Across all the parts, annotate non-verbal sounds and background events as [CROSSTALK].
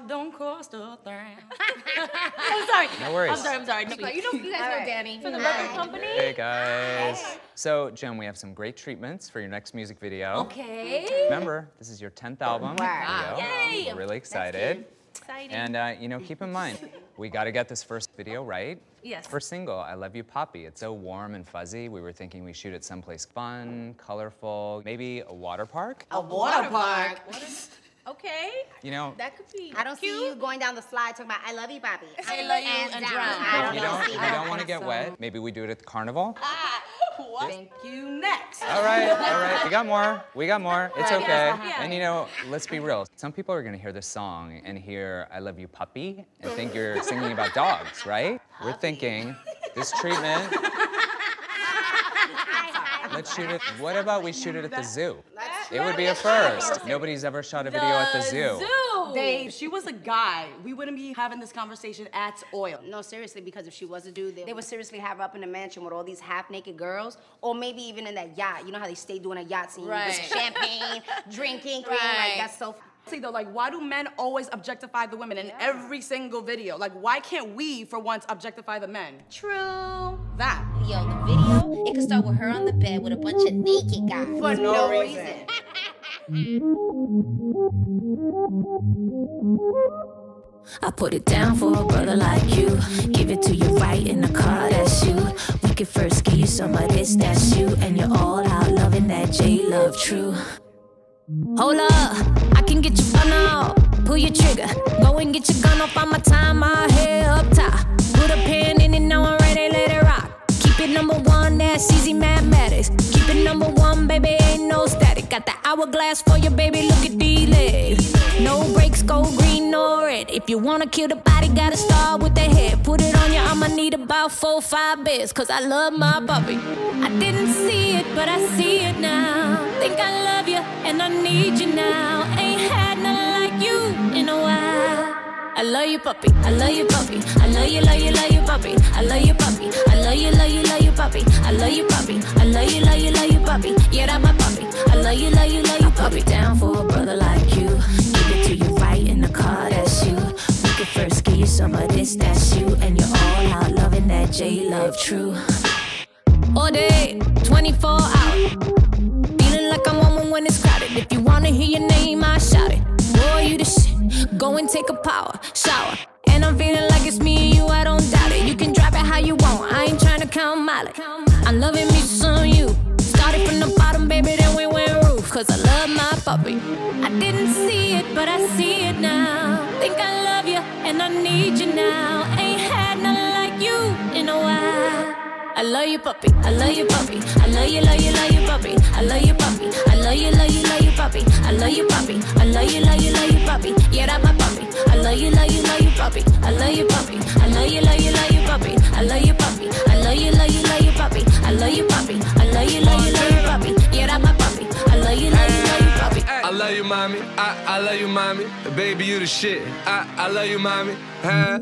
job don't cost a thing. [LAUGHS] I'm sorry. No worries. I'm sorry. I'm sorry. You know, you guys know Danny. From the record company. Hey guys. So, Jim, we have some great treatments for your next music video. Okay. Remember, this is your 10th album. Wow. video. Yay. We're really excited. Exciting. And uh, you know, keep in mind, we got to get this first video right. Yes. First single, I Love You Poppy. It's so warm and fuzzy. We were thinking we shoot it someplace fun, colorful, maybe a water park. A water park. Okay. You know, That could be. I don't see you going down the slide talking about I love you, Bobby. [LAUGHS] I love you Hands and down. drown. I don't you don't, see you that. don't want to get wet. Maybe we do it at the carnival. Thank you. Next. All right, all right. We got more. We got more. It's okay. yeah. And you know, let's be real. Some people are gonna hear this song and hear "I love you, puppy," and think you're [LAUGHS] singing about dogs, right? We're thinking this treatment. [LAUGHS] Let's shoot it. What about we shoot it at the zoo? It would be a first. Nobody's ever shot a video at the zoo. Zoo. Dave, if she was a guy, we wouldn't be having this conversation at oil. No, seriously, because if she was a dude, they, they would seriously have her up in a mansion with all these half-naked girls, or maybe even in that yacht. You know how they stay doing a yacht scene Right. with champagne, drinking, [LAUGHS] cream, Right. like that's so. See though, like why do men always objectify the women in every single video? Like why can't we, for once, objectify the men? True. That. Yo, the video, it could start with her on the bed with a bunch of naked guys. For no, reason. [LAUGHS] I put it down for a brother like you. Give it to you right in the car, that's you. We could first give you some of this, that's you. And you're all out loving that J Love true. Hold up, I can get you fun out. Pull your trigger, go and get your gun off on my time, my head up top. Put a pen in it, now I'm ready, let it rock. Keep it number one, that's easy mathematics. Keep it number one, baby, ain't no static. Got the hourglass for you, baby, look at these legs. No breaks, go green or red. If you wanna kill the body, gotta start with the head. Put it on you, I'ma need about four, five bits, cause I love my puppy. I didn't see it, but I see love you, puppy. I love you, puppy. I love you, love you, love you, puppy. I love you, puppy. I love you, love you, love you, puppy. I love you, puppy. I love you, love you, love you, puppy. Yeah, that's my puppy. I love you, love you, love you, puppy. Down for a brother like you. Give it to you right in the car, that's you. We could first give you some of this, that's you. And you're all out loving that J Love true. All day, 24 hours. Feeling like I'm on when it's crowded. If you wanna hear your name, I shout it. Boy, you the shit. Go and take a power loving me some you. Started from the bottom, baby, then we went roof. Cause I love my puppy. I didn't see it, but I see it now. Think I love you, and I need you now. Ain't had nothing like you in a while. I love you, puppy. I love you, puppy. I love you, love you, love you, puppy. I love you, puppy. I love you, love you, love you, puppy. I love you, puppy. I love you, love you, love you, puppy. Yeah, that's my puppy. I love you, love you, love you, puppy. I love you, puppy. I love you, love mommy. I, I love you, mommy. Baby, you the shit. I, I love you, mommy. Huh?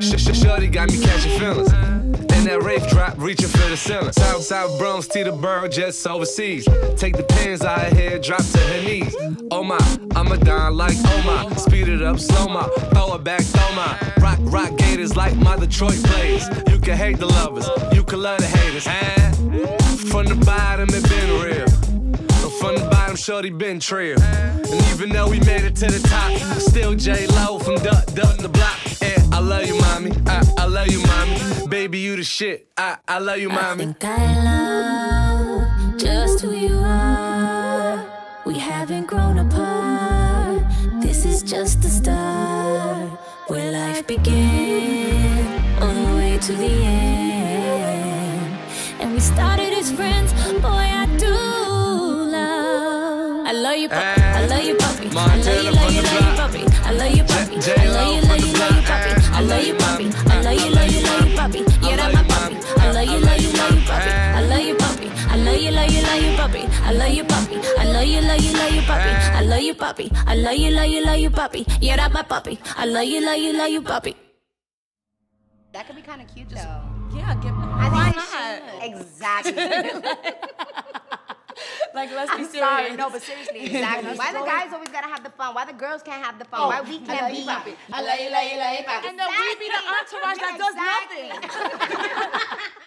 Sh- sh- Shorty got me catching feelings. And that Wraith drop reaching for the ceiling. South South Bronx, Teterboro, just overseas. Take the pins out of here, drop to her knees. Oh my, I'm a don like oh my. Speed it up, slow my, throw it back, throw my. Rock, rock gators like my Detroit plays. You can hate the lovers, you can love the haters. Huh? From the bottom, it been real. Bottom, shorty been trill. And even though we made it to the top, still J Lo from Duck Duck the block. Yeah, I love you, mommy. I, I love you, mommy. Baby, you the shit. I, I love you, mommy. I think I love just who you are. We haven't grown apart. This is just the start. Where life began, love. I love you, puppy. I love you, puppy. I love you, love you, love you, puppy. I love you, puppy. I love you, love you, love you, puppy. I love you, puppy. I love you, love you, love you, puppy. Yeah, that's my puppy. I love you, love you, love you, puppy. I love you, puppy. I love you, love you, love you, puppy. I love you, puppy. I love you, love you, love you, puppy. I love you, puppy. I love you, love you, love you, puppy. Yeah, that's my puppy. I love you, love you, love you, puppy. That could be kind of cute though. Yeah, give I why not? Exactly. [LAUGHS] Like, let's be I'm serious. sorry. No, but seriously, exactly. Why the guys always gotta have the fun? Why the girls can't have the fun? Why oh, we can't be? I love you, love you, love you, papi. And then we be the entourage that does nothing. [LAUGHS]